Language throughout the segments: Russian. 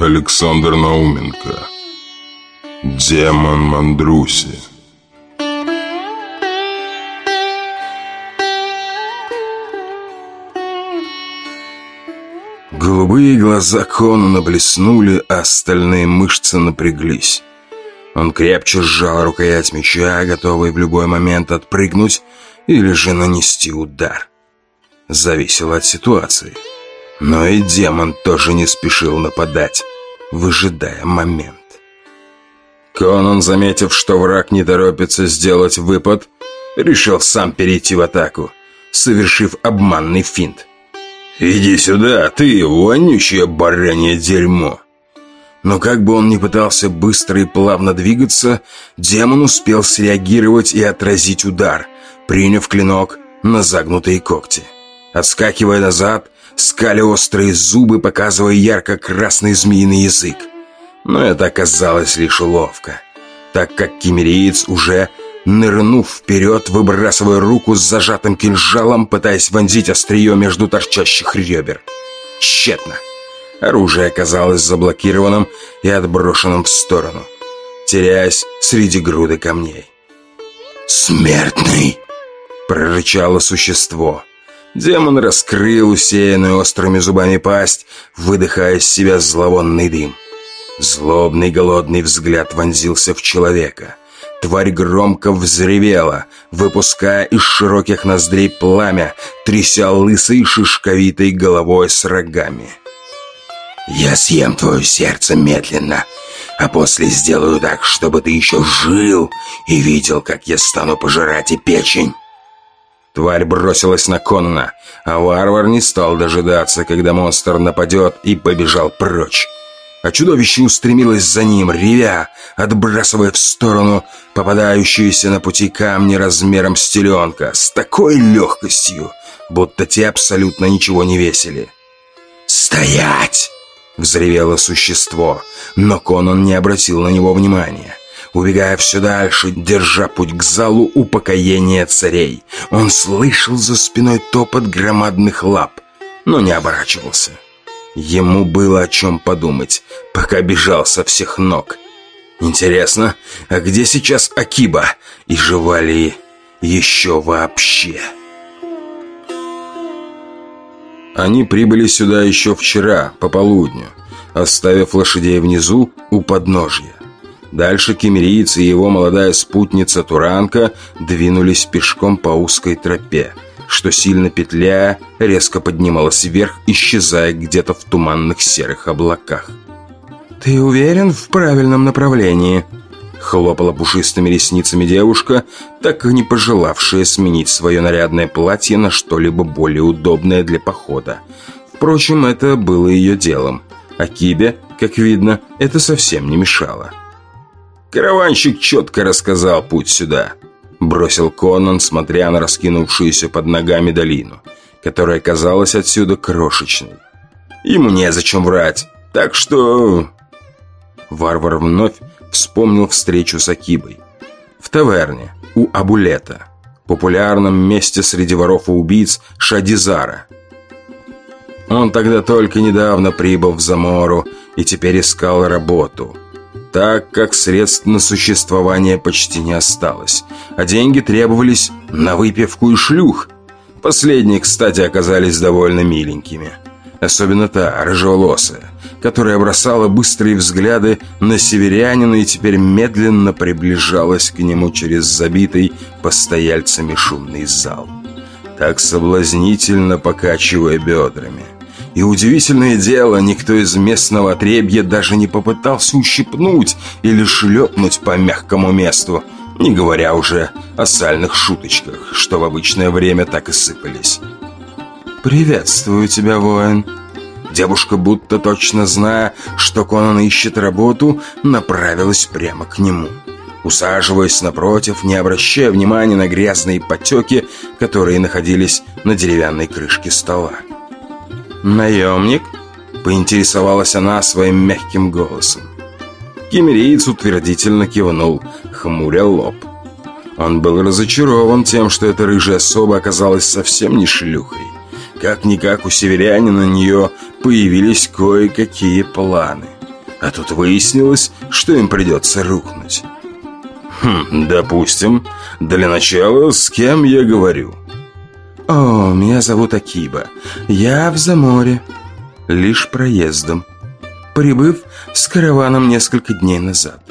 Александр Науменко Демон Мандруси Голубые глаза Конана блеснули, а остальные мышцы напряглись. Он крепче сжал рукоять меча, готовый в любой момент отпрыгнуть или же нанести удар. Зависело от ситуации. Но и демон тоже не спешил нападать, выжидая момент. Конан, заметив, что враг не торопится сделать выпад, решил сам перейти в атаку, совершив обманный финт. «Иди сюда, ты, вонючее баранье дерьмо!» Но как бы он ни пытался быстро и плавно двигаться, демон успел среагировать и отразить удар, приняв клинок на загнутые когти. Отскакивая назад, скали острые зубы, показывая ярко-красный змеиный язык. Но это оказалось лишь уловка, так как кемериец уже нырнув вперед, выбрасывая руку с зажатым кинжалом, пытаясь вонзить острие между торчащих ребер. Тщетно. Оружие оказалось заблокированным и отброшенным в сторону, теряясь среди груды камней. «Смертный!» — прорычало существо. Демон раскрыл усеянную острыми зубами пасть, выдыхая из себя зловонный дым. Злобный голодный взгляд вонзился в человека. Тварь громко взревела, выпуская из широких ноздрей пламя, тряся лысой шишковитой головой с рогами. «Я съем твое сердце медленно, а после сделаю так, чтобы ты еще жил и видел, как я стану пожирать и печень». Тварь бросилась на Конна, а варвар не стал дожидаться, когда монстр нападет, и побежал прочь а чудовище устремилось за ним, ревя, отбрасывая в сторону попадающиеся на пути камни размером с теленка, с такой легкостью, будто те абсолютно ничего не весили. «Стоять!» — взревело существо, но Конан не обратил на него внимания. Убегая все дальше, держа путь к залу упокоения царей, он слышал за спиной топот громадных лап, но не оборачивался. Ему было о чем подумать, пока бежал со всех ног. Интересно, а где сейчас Акиба? И жива ли еще вообще? Они прибыли сюда еще вчера, по полудню, оставив лошадей внизу у подножья. Дальше кемериец и его молодая спутница Туранка двинулись пешком по узкой тропе, что сильно петляя, резко поднималась вверх, исчезая где-то в туманных серых облаках. «Ты уверен в правильном направлении?» Хлопала пушистыми ресницами девушка, так и не пожелавшая сменить свое нарядное платье на что-либо более удобное для похода. Впрочем, это было ее делом. А Кибе, как видно, это совсем не мешало. Караванщик четко рассказал путь сюда. Бросил Конан, смотря на раскинувшуюся под ногами долину, которая казалась отсюда крошечной. Ему незачем врать, так что... Варвар вновь вспомнил встречу с Акибой. В таверне, у Абулета, популярном месте среди воров и убийц Шадизара. Он тогда только недавно прибыл в Замору и теперь искал работу – так как средств на существование почти не осталось, а деньги требовались на выпивку и шлюх. Последние, кстати, оказались довольно миленькими. Особенно та, рыжеволосая, которая бросала быстрые взгляды на северянина и теперь медленно приближалась к нему через забитый постояльцами шумный зал. Так соблазнительно покачивая бедрами – и удивительное дело, никто из местного отребья даже не попытался ущипнуть или шлепнуть по мягкому месту, не говоря уже о сальных шуточках, что в обычное время так и сыпались. «Приветствую тебя, воин!» Девушка, будто точно зная, что Конан ищет работу, направилась прямо к нему. Усаживаясь напротив, не обращая внимания на грязные потеки, которые находились на деревянной крышке стола. «Наемник?» — поинтересовалась она своим мягким голосом. Кемериец утвердительно кивнул, хмуря лоб. Он был разочарован тем, что эта рыжая особа оказалась совсем не шлюхой. Как-никак у северянина на нее появились кое-какие планы. А тут выяснилось, что им придется рухнуть. Хм, допустим. Для начала, с кем я говорю? О, меня зовут Акиба. Я в Заморе. Лишь проездом. Прибыв с караваном несколько дней назад.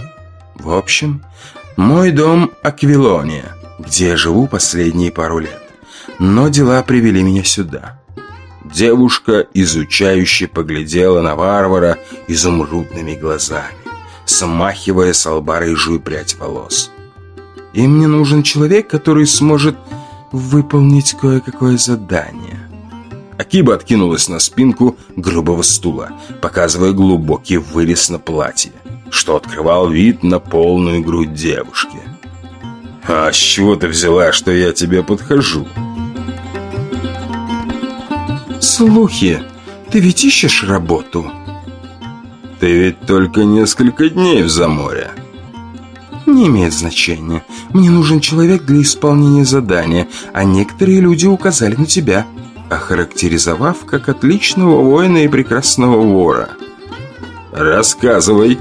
В общем, мой дом Аквилония, где я живу последние пару лет. Но дела привели меня сюда. Девушка, изучающе поглядела на варвара изумрудными глазами, смахивая с лба рыжую прядь волос. «И мне нужен человек, который сможет выполнить кое-какое задание». Акиба откинулась на спинку грубого стула, показывая глубокий вырез на платье, что открывал вид на полную грудь девушки. «А с чего ты взяла, что я тебе подхожу?» «Слухи. Ты ведь ищешь работу?» «Ты ведь только несколько дней в заморе». «Не имеет значения. Мне нужен человек для исполнения задания, а некоторые люди указали на тебя, охарактеризовав как отличного воина и прекрасного вора». «Рассказывай».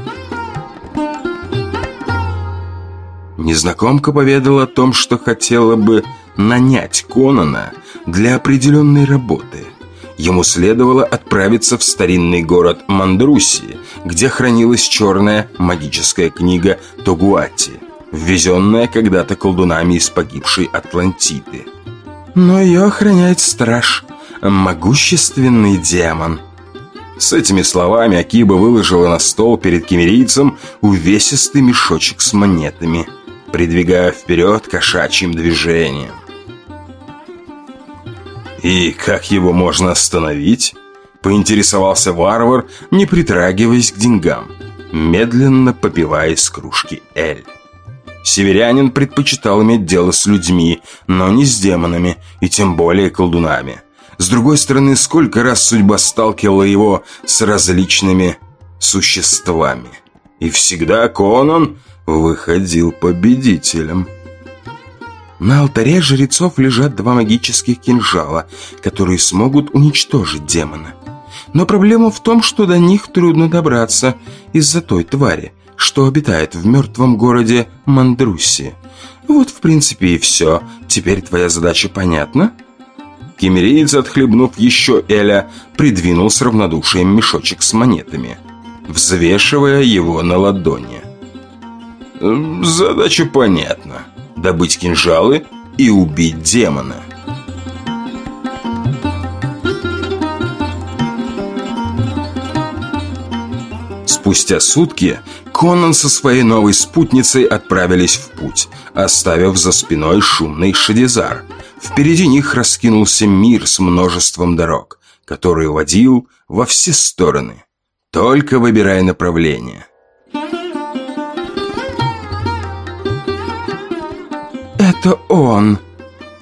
Незнакомка поведала о том, что хотела бы нанять Конана для определенной работы – ему следовало отправиться в старинный город Мандруси, где хранилась черная магическая книга Тогуати, ввезенная когда-то колдунами из погибшей Атлантиды. Но ее охраняет страж, могущественный демон. С этими словами Акиба выложила на стол перед кемерийцем увесистый мешочек с монетами, придвигая вперед кошачьим движением. «И как его можно остановить?» Поинтересовался варвар, не притрагиваясь к деньгам, медленно попивая из кружки «Эль». Северянин предпочитал иметь дело с людьми, но не с демонами, и тем более колдунами. С другой стороны, сколько раз судьба сталкивала его с различными существами. И всегда Конан выходил победителем. На алтаре жрецов лежат два магических кинжала, которые смогут уничтожить демона. Но проблема в том, что до них трудно добраться из-за той твари, что обитает в мертвом городе Мандруси. Вот, в принципе, и все. Теперь твоя задача понятна?» Кемериец, отхлебнув еще Эля, придвинул с равнодушием мешочек с монетами, взвешивая его на ладони. «Задача понятна», добыть кинжалы и убить демона. Спустя сутки Конан со своей новой спутницей отправились в путь, оставив за спиной шумный Шадизар. Впереди них раскинулся мир с множеством дорог, который водил во все стороны, только выбирая направление. «Это он!»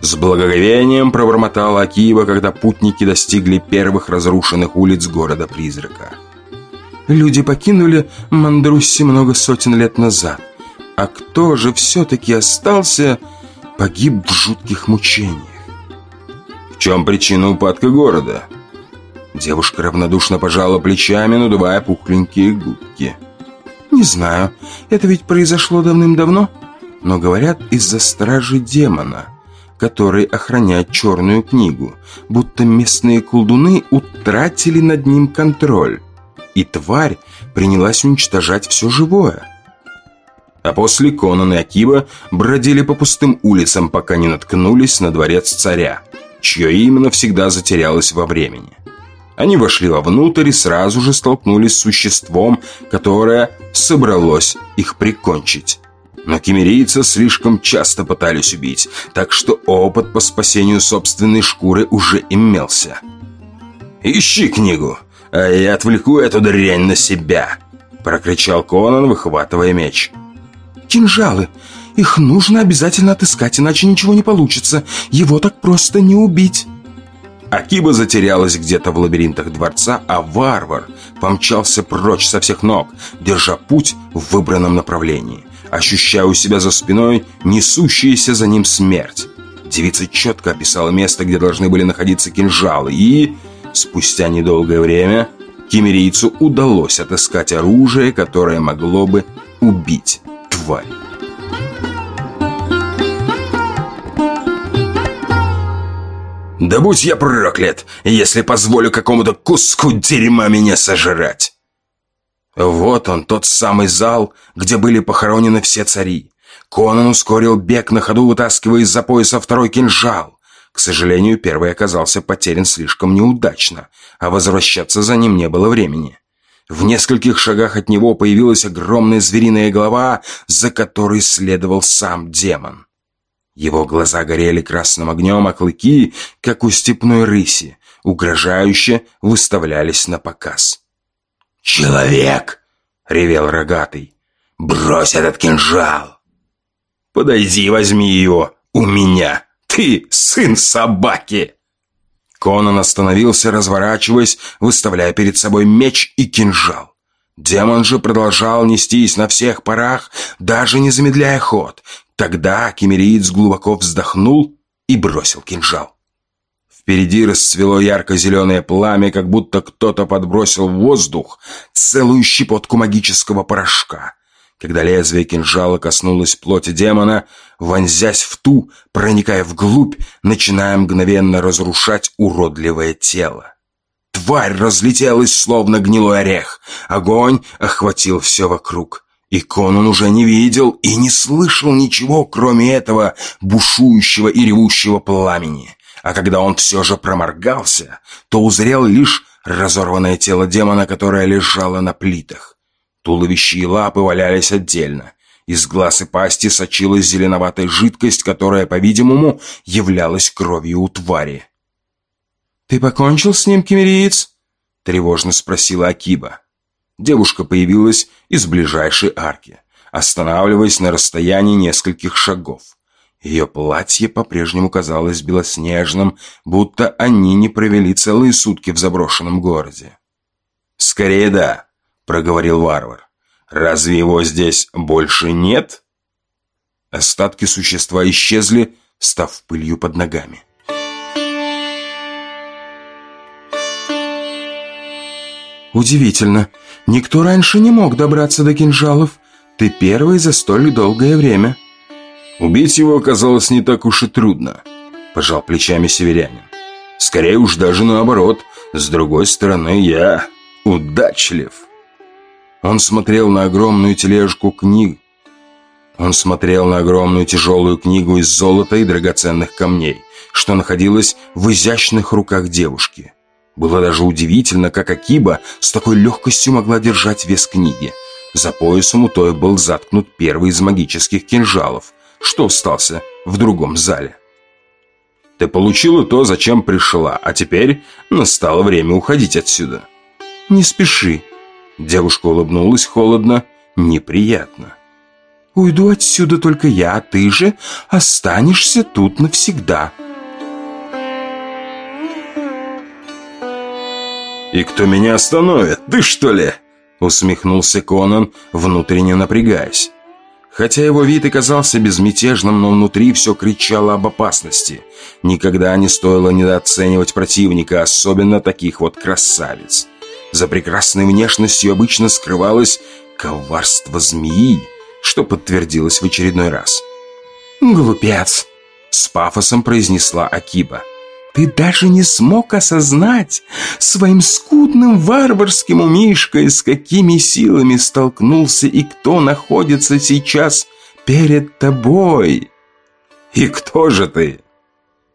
С благоговением пробормотала Акива, когда путники достигли первых разрушенных улиц города-призрака. Люди покинули Мандрусси много сотен лет назад. А кто же все-таки остался, погиб в жутких мучениях. В чем причина упадка города? Девушка равнодушно пожала плечами, надувая пухленькие губки. «Не знаю. Это ведь произошло давным-давно?» Но говорят из-за стражи демона, который охраняет черную книгу, будто местные колдуны утратили над ним контроль, и тварь принялась уничтожать все живое. А после Конан и Акива бродили по пустым улицам, пока не наткнулись на дворец царя, чье имя навсегда затерялось во времени. Они вошли вовнутрь и сразу же столкнулись с существом, которое собралось их прикончить. Но кемерийца слишком часто пытались убить, так что опыт по спасению собственной шкуры уже имелся. «Ищи книгу, а я отвлеку эту дрянь на себя!» Прокричал Конан, выхватывая меч. «Кинжалы! Их нужно обязательно отыскать, иначе ничего не получится. Его так просто не убить!» Акиба затерялась где-то в лабиринтах дворца, а варвар помчался прочь со всех ног, держа путь в выбранном направлении – ощущая у себя за спиной несущаяся за ним смерть. Девица четко описала место, где должны были находиться кинжалы, и, спустя недолгое время, кемерийцу удалось отыскать оружие, которое могло бы убить тварь. Да будь я проклят, если позволю какому-то куску дерьма меня сожрать. Вот он, тот самый зал, где были похоронены все цари. Конан ускорил бег на ходу, вытаскивая из-за пояса второй кинжал. К сожалению, первый оказался потерян слишком неудачно, а возвращаться за ним не было времени. В нескольких шагах от него появилась огромная звериная голова, за которой следовал сам демон. Его глаза горели красным огнем, а клыки, как у степной рыси, угрожающе выставлялись на показ. «Человек!» — ревел рогатый. «Брось этот кинжал!» «Подойди возьми его у меня! Ты сын собаки!» Конан остановился, разворачиваясь, выставляя перед собой меч и кинжал. Демон же продолжал нестись на всех парах, даже не замедляя ход. Тогда кемериец глубоко вздохнул и бросил кинжал. Впереди расцвело ярко-зеленое пламя, как будто кто-то подбросил в воздух целую щепотку магического порошка. Когда лезвие кинжала коснулось плоти демона, вонзясь в ту, проникая вглубь, начиная мгновенно разрушать уродливое тело. Тварь разлетелась, словно гнилой орех. Огонь охватил все вокруг. И Конан уже не видел и не слышал ничего, кроме этого бушующего и ревущего пламени. А когда он все же проморгался, то узрел лишь разорванное тело демона, которое лежало на плитах. Туловище и лапы валялись отдельно. Из глаз и пасти сочилась зеленоватая жидкость, которая, по-видимому, являлась кровью у твари. «Ты покончил с ним, кемериец?» — тревожно спросила Акиба. Девушка появилась из ближайшей арки, останавливаясь на расстоянии нескольких шагов. Ее платье по-прежнему казалось белоснежным, будто они не провели целые сутки в заброшенном городе. «Скорее да», — проговорил варвар. «Разве его здесь больше нет?» Остатки существа исчезли, став пылью под ногами. «Удивительно. Никто раньше не мог добраться до кинжалов. Ты первый за столь долгое время». «Убить его оказалось не так уж и трудно», – пожал плечами северянин. «Скорее уж даже наоборот. С другой стороны, я удачлив». Он смотрел на огромную тележку книг. Он смотрел на огромную тяжелую книгу из золота и драгоценных камней, что находилась в изящных руках девушки. Было даже удивительно, как Акиба с такой легкостью могла держать вес книги. За поясом у той был заткнут первый из магических кинжалов, что остался в другом зале. «Ты получила то, зачем пришла, а теперь настало время уходить отсюда». «Не спеши». Девушка улыбнулась холодно, неприятно. «Уйду отсюда только я, а ты же останешься тут навсегда». «И кто меня остановит? Ты что ли?» Усмехнулся Конан, внутренне напрягаясь. Хотя его вид и казался безмятежным, но внутри все кричало об опасности. Никогда не стоило недооценивать противника, особенно таких вот красавиц. За прекрасной внешностью обычно скрывалось коварство змеи, что подтвердилось в очередной раз. «Глупец!» — с пафосом произнесла Акиба. Ты даже не смог осознать своим скудным варварским умишкой, с какими силами столкнулся и кто находится сейчас перед тобой. И кто же ты?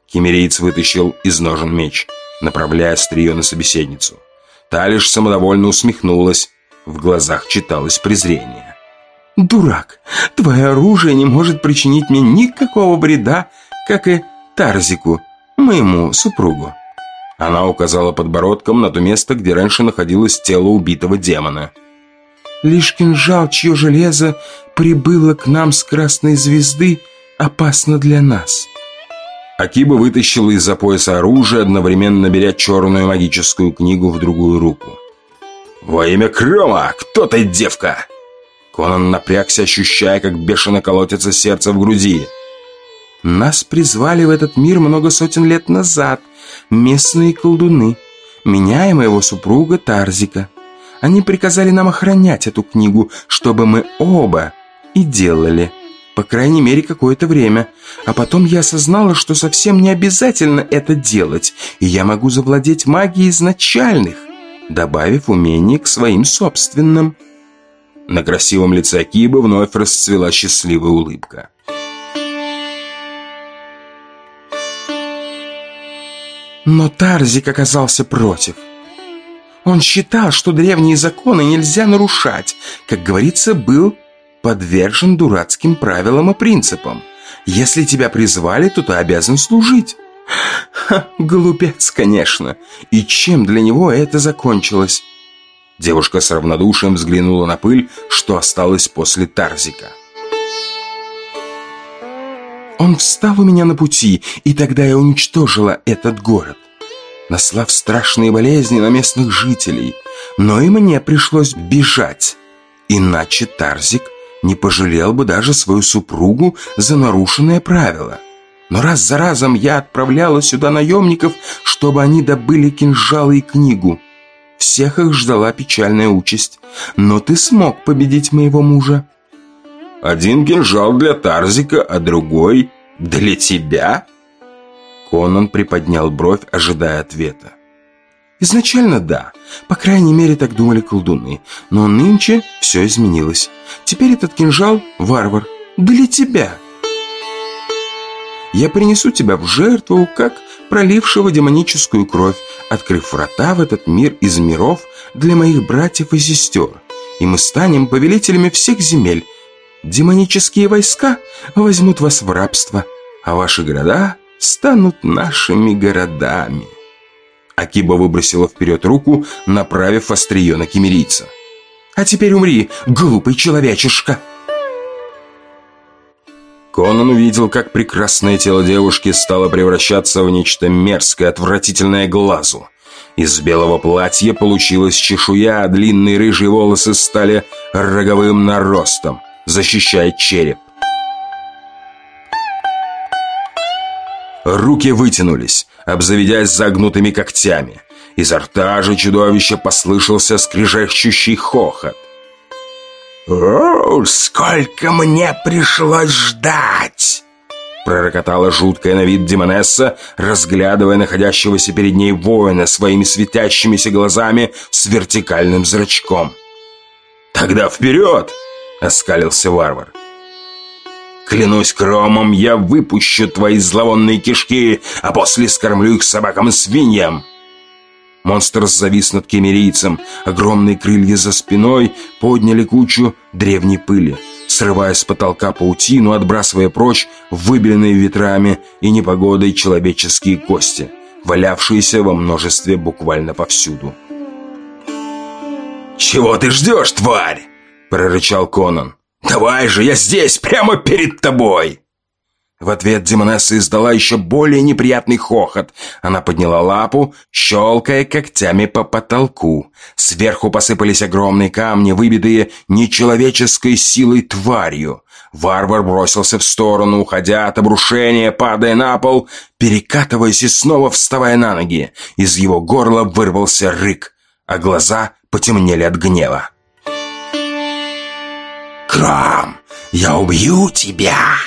Кемериец вытащил из ножен меч, направляя острие на собеседницу. Та лишь самодовольно усмехнулась, в глазах читалось презрение. «Дурак, твое оружие не может причинить мне никакого вреда, как и Тарзику, моему супругу». Она указала подбородком на то место, где раньше находилось тело убитого демона. «Лишь кинжал, чье железо прибыло к нам с красной звезды, опасно для нас». Акиба вытащила из-за пояса оружие, одновременно беря черную магическую книгу в другую руку. «Во имя Крома! Кто ты, девка?» Конан напрягся, ощущая, как бешено колотится сердце в груди. Нас призвали в этот мир много сотен лет назад местные колдуны. Меня и моего супруга Тарзика. Они приказали нам охранять эту книгу, чтобы мы оба и делали. По крайней мере, какое-то время. А потом я осознала, что совсем не обязательно это делать, и я могу завладеть магией изначальных, добавив умение к своим собственным. На красивом лице Кибы вновь расцвела счастливая улыбка. Но Тарзик оказался против. Он считал, что древние законы нельзя нарушать, как говорится, был подвержен дурацким правилам и принципам. Если тебя призвали, то ты обязан служить. Ха, глупец, конечно. И чем для него это закончилось? Девушка с равнодушием взглянула на пыль, что осталось после Тарзика. Он встал у меня на пути, и тогда я уничтожила этот город, наслав страшные болезни на местных жителей. Но и мне пришлось бежать, иначе Тарзик не пожалел бы даже свою супругу за нарушенное правило. Но раз за разом я отправляла сюда наемников, чтобы они добыли кинжалы и книгу. Всех их ждала печальная участь. Но ты смог победить моего мужа. Один кинжал для Тарзика, а другой для тебя?» Конан приподнял бровь, ожидая ответа. Изначально да, по крайней мере так думали колдуны, но нынче все изменилось. Теперь этот кинжал — варвар, для тебя. Я принесу тебя в жертву, как пролившего демоническую кровь, открыв врата в этот мир из миров для моих братьев и сестер, и мы станем повелителями всех земель, Демонические войска возьмут вас в рабство, а ваши города станут нашими городами». Акиба выбросила вперед руку, направив острие на кемерийца. «А теперь умри, глупый человечишка!» Конан увидел, как прекрасное тело девушки стало превращаться в нечто мерзкое, отвратительное глазу. Из белого платья получилась чешуя, а длинные рыжие волосы стали роговым наростом защищает череп. Руки вытянулись, обзаведясь загнутыми когтями. Изо рта же чудовища послышался скрижащущий хохот. «О, сколько мне пришлось ждать!» Пророкотала жуткая на вид Демонесса, разглядывая находящегося перед ней воина своими светящимися глазами с вертикальным зрачком. «Тогда вперед!» оскалился варвар. «Клянусь кромом, я выпущу твои зловонные кишки, а после скормлю их собакам и свиньям!» Монстр завис над кемерийцем. Огромные крылья за спиной подняли кучу древней пыли, срывая с потолка паутину, отбрасывая прочь выбеленные ветрами и непогодой человеческие кости, валявшиеся во множестве буквально повсюду. «Чего ты ждешь, тварь?» прорычал Конан. «Давай же, я здесь, прямо перед тобой!» В ответ Демонесса издала еще более неприятный хохот. Она подняла лапу, щелкая когтями по потолку. Сверху посыпались огромные камни, выбитые нечеловеческой силой тварью. Варвар бросился в сторону, уходя от обрушения, падая на пол, перекатываясь и снова вставая на ноги. Из его горла вырвался рык, а глаза потемнели от гнева. Крам, я убью тебя!»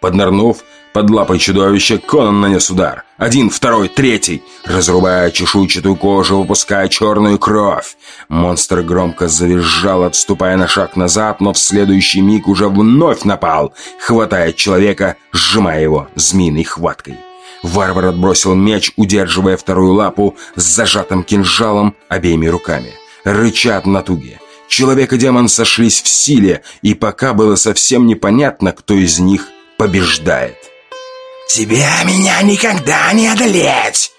Поднырнув под лапой чудовища, Конан нанес удар. Один, второй, третий, разрубая чешуйчатую кожу, выпуская черную кровь. Монстр громко завизжал, отступая на шаг назад, но в следующий миг уже вновь напал, хватая человека, сжимая его змеиной хваткой. Варвар отбросил меч, удерживая вторую лапу с зажатым кинжалом обеими руками. Рычат натуги. Человек и демон сошлись в силе, и пока было совсем непонятно, кто из них побеждает. «Тебя меня никогда не одолеть!»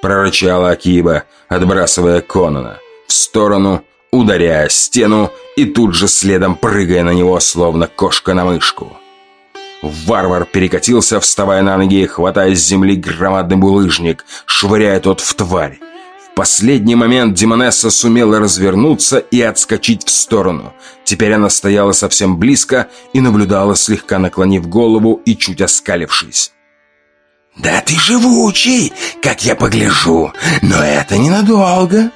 Прорычала Акиба, отбрасывая Конона в сторону, ударяя стену и тут же следом прыгая на него, словно кошка на мышку. Варвар перекатился, вставая на ноги, хватая с земли громадный булыжник, швыряя тот в тварь последний момент Демонесса сумела развернуться и отскочить в сторону. Теперь она стояла совсем близко и наблюдала, слегка наклонив голову и чуть оскалившись. «Да ты живучий, как я погляжу, но это ненадолго!»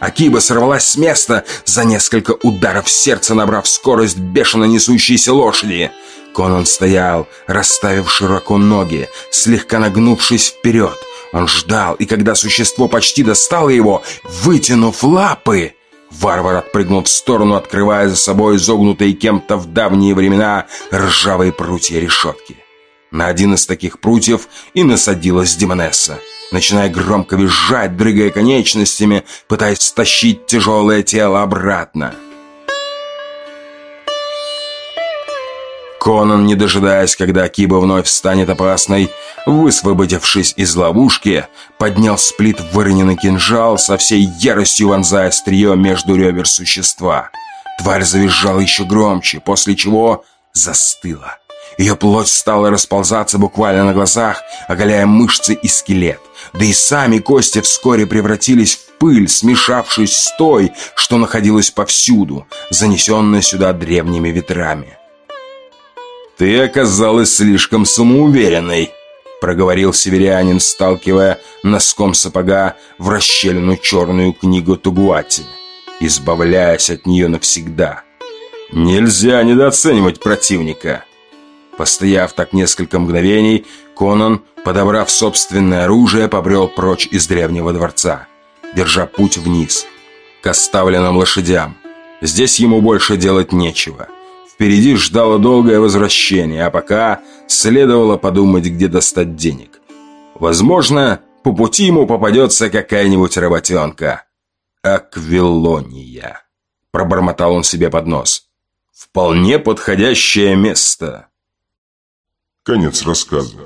Акиба сорвалась с места за несколько ударов сердца, набрав скорость бешено несущейся лошади. Конан стоял, расставив широко ноги, слегка нагнувшись вперед. Он ждал, и когда существо почти достало его, вытянув лапы, варвар отпрыгнул в сторону, открывая за собой изогнутые кем-то в давние времена ржавые прутья решетки. На один из таких прутьев и насадилась Демонесса, начиная громко визжать, дрыгая конечностями, пытаясь стащить тяжелое тело обратно. Конан, не дожидаясь, когда Киба вновь станет опасной, высвободившись из ловушки, поднял сплит выроненный кинжал, со всей яростью вонзая острие между ребер существа. Тварь завизжала еще громче, после чего застыла. Ее плоть стала расползаться буквально на глазах, оголяя мышцы и скелет. Да и сами кости вскоре превратились в пыль, смешавшись с той, что находилась повсюду, занесенная сюда древними ветрами. «Ты оказалась слишком самоуверенной», — проговорил северянин, сталкивая носком сапога в расщелину черную книгу Тугуати, избавляясь от нее навсегда. «Нельзя недооценивать противника». Постояв так несколько мгновений, Конан, подобрав собственное оружие, побрел прочь из древнего дворца, держа путь вниз, к оставленным лошадям. Здесь ему больше делать нечего — Впереди ждало долгое возвращение, а пока следовало подумать, где достать денег. Возможно, по пути ему попадется какая-нибудь работенка. Аквилония. Пробормотал он себе под нос. Вполне подходящее место. Конец рассказа.